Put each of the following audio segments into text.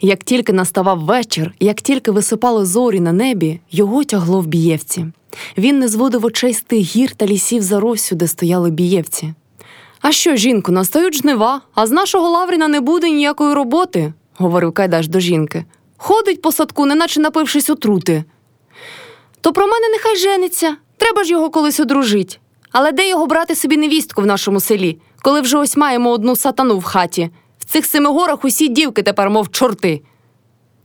Як тільки наставав вечір, як тільки висипали зорі на небі, його тягло в бієвці. Він не зводив очей з тих гір та лісів за Россю, де стояли бієвці. А що, жінку, настають жнива, а з нашого Лавріна не буде ніякої роботи, говорив Кайдаш до жінки. Ходить по садку, неначе напившись отрути. То про мене нехай жениться, треба ж його колись одружить. Але де його брати собі невістку в нашому селі, коли вже ось маємо одну сатану в хаті? В цих семигорах усі дівки тепер, мов чорти.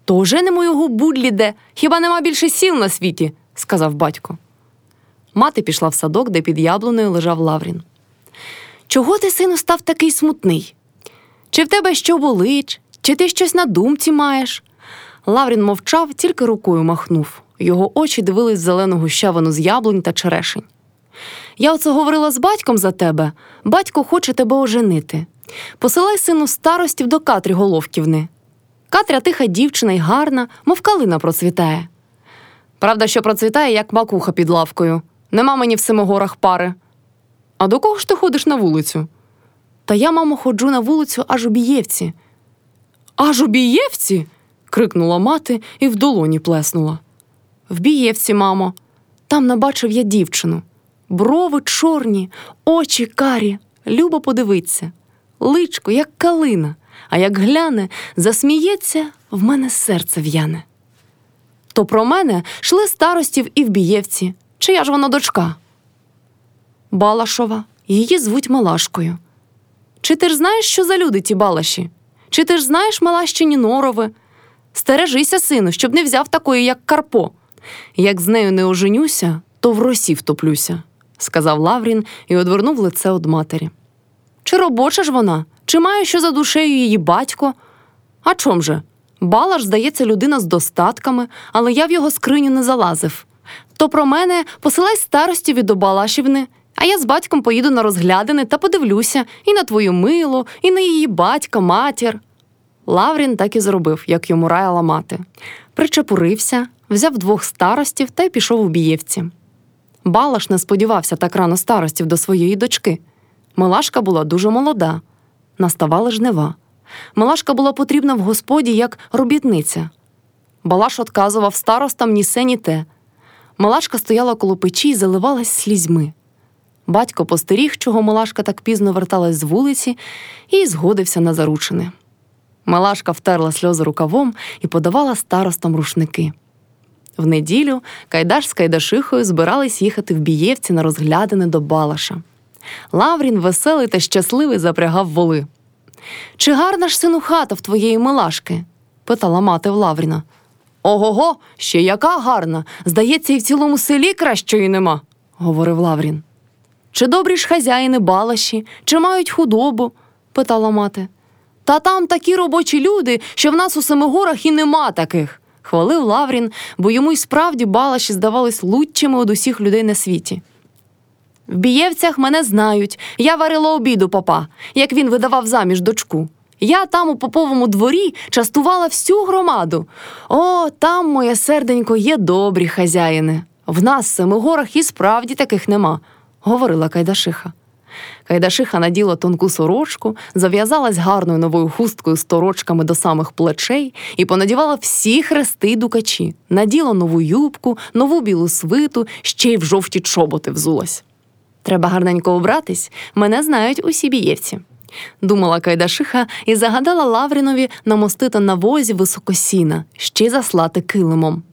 То оженемо його будлі де, хіба нема більше сіл на світі, сказав батько. Мати пішла в садок, де під яблуною лежав Лаврін. Чого ти, сину, став такий смутний? Чи в тебе що болить, чи ти щось на думці маєш? Лаврін мовчав, тільки рукою махнув. Його очі дивились в зелену гущавину з яблунь та черешень. Я оце говорила з батьком за тебе. Батько хоче тебе оженити. Посилай сину старостів до Катрі Головківни. Катря тиха дівчина й гарна, мов калина процвітає. Правда, що процвітає, як макуха під лавкою. Нема мені в семигорах пари. А до кого ж ти ходиш на вулицю? Та я, мамо, ходжу на вулицю аж у Бієвці. Аж у Бієвці? крикнула мати і в долоні плеснула. В Бієвці, мамо, там набачив я дівчину. Брови чорні, очі карі, любо подивиться, личко, як калина, а як гляне, засміється, в мене серце в'яне. То про мене шли старостів і в Бієвці, чия ж вона дочка? Балашова, її звуть Малашкою. Чи ти ж знаєш, що за люди ті балаші? Чи ти ж знаєш Малащині норови? Стережися, сину, щоб не взяв такої, як Карпо. Як з нею не оженюся, то в росі втоплюся, сказав Лаврін і одвернув лице од матері. Чи робоча ж вона, чи має що за душею її батько? А чом же? Балаш, здається, людина з достатками, але я в його скриню не залазив. То про мене посилай старості від Балашівни, а я з батьком поїду на розглядини та подивлюся і на твою милу, і на її батька, матір. Лаврін так і зробив, як йому раяла мати. Причепурився, взяв двох старостів та й пішов у бієвці. Балаш не сподівався так рано старостів до своєї дочки. Милашка була дуже молода, наставали жнива. Милашка була потрібна в господі як робітниця. Балаш отказував старостам ні се, ні те. Малашка стояла коло печі і заливалась слізьми. Батько постеріг, чого Малашка так пізно верталась з вулиці, і згодився на заручини. Малашка втерла сльози рукавом і подавала старостам рушники. В неділю Кайдаш з Кайдашихою збирались їхати в Бієвці на розглядини до Балаша. Лаврін, веселий та щасливий, запрягав воли. Чи гарна ж сину хата в твоєї Милашки? питала мати в Лавріна. Ого, го ще яка гарна. Здається, і в цілому селі кращої нема, говорив Лаврін. Чи добрі ж хазяїни балаші, чи мають худобу? питала мати. Та там такі робочі люди, що в нас у Семигорах і нема таких, хвалив Лаврін, бо йому й справді балаші здавались лучшими од усіх людей на світі. В бієвцях мене знають. Я варила обіду папа, як він видавав заміж дочку. Я там у поповому дворі частувала всю громаду. О, там, моє серденько, є добрі хазяїни. В нас в Семигорах і справді таких нема, говорила Кайдашиха. Кайдашиха наділа тонку сорочку, зав'язалась гарною новою хусткою з торочками до самих плечей і понадівала всі хрести й дукачі, наділа нову юбку, нову білу свиту, ще й в жовті чоботи взулась. Треба гарненько обратись, мене знають усі бієвці. Думала Кайдашиха і загадала Лаврінові намостити на возі високосіна, ще заслати килимом.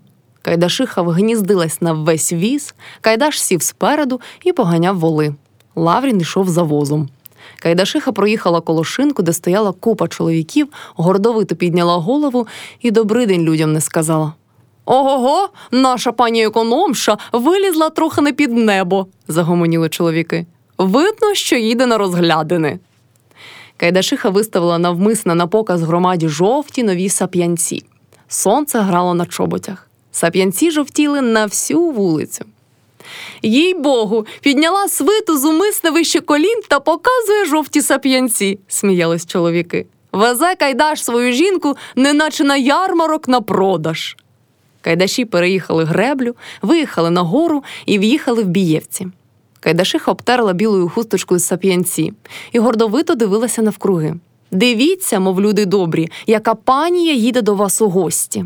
Кайдашиха вгніздилась на весь віз, Кайдаш сів спереду і поганяв воли. Лаврін йшов за возом. Кайдашиха проїхала коло шинку, де стояла купа чоловіків, гордовито підняла голову і добрий день людям не сказала. Ого, го наша пані економша вилізла трохи не під небо, загомоніли чоловіки. Видно, що їде на розглядини. Кайдашиха виставила навмисно на показ громаді жовті нові сап'янці. Сонце грало на чоботях. Сап'янці жовтіли на всю вулицю. Їй богу, підняла свиту зумисне вище колін та показує жовті сап'янці, сміялись чоловіки. Везе Кайдаш свою жінку, неначе на ярмарок на продаж. Кайдаші переїхали греблю, виїхали на гору і в'їхали в Бієвці. Кайдашиха обтерла білою хусточкою сап'янці і гордовито дивилася навкруги. Дивіться, мов люди добрі, яка панія їде до вас у гості.